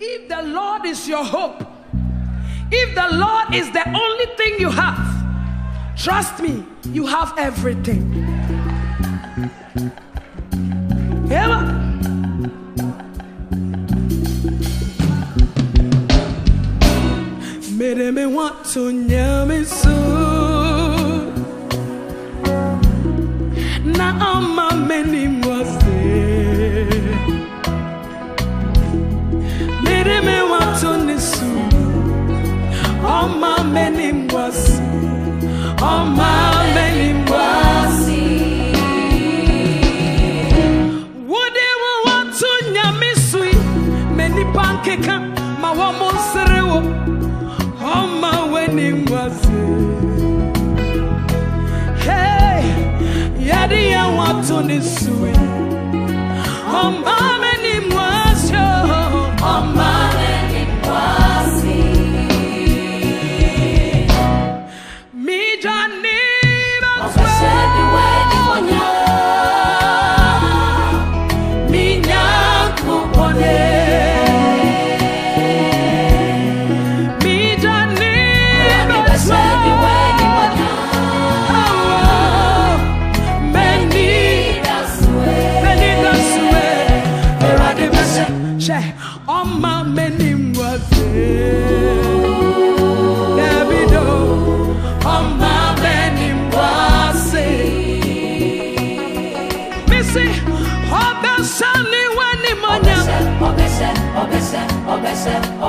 If the Lord is your hope, if the Lord is the only thing you have, trust me, you have everything. Yeah? Made me want to soon. nso nyame sui ma nnipa nkeka ma wɔ mo nsere wo ɔma w'anim ase hei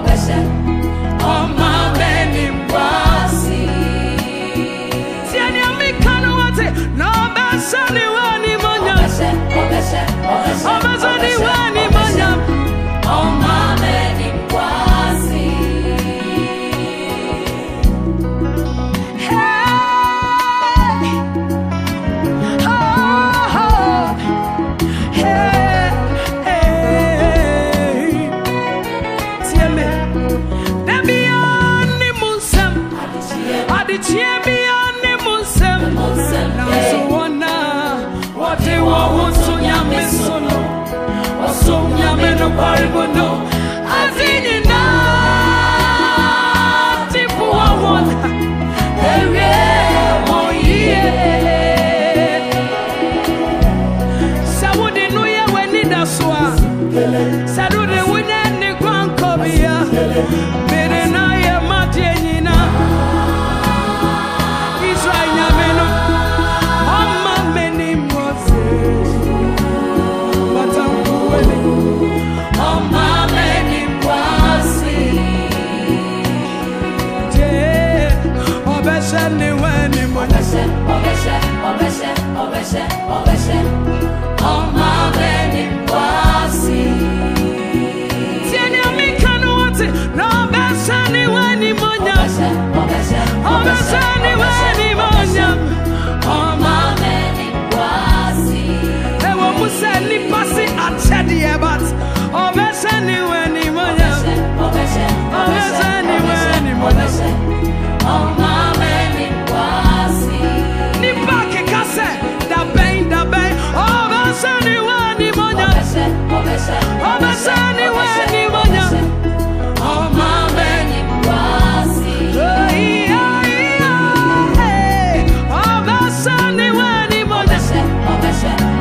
all blessed, all my tie bi ane mu so ọ̀rẹ́ṣẹ́ ọ̀rẹ́ṣẹ́ ọ̀rẹ́ṣẹ́ ọ̀rẹ́ṣẹ́ ọmọ.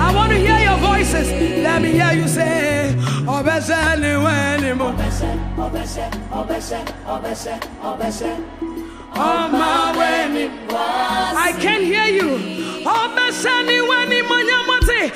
I want to hear your voices. Let me hear you say, Obese ni weni mo. Obese, obese, obese, obese, obese. I can hear you. Obese ni weni mo nyamate.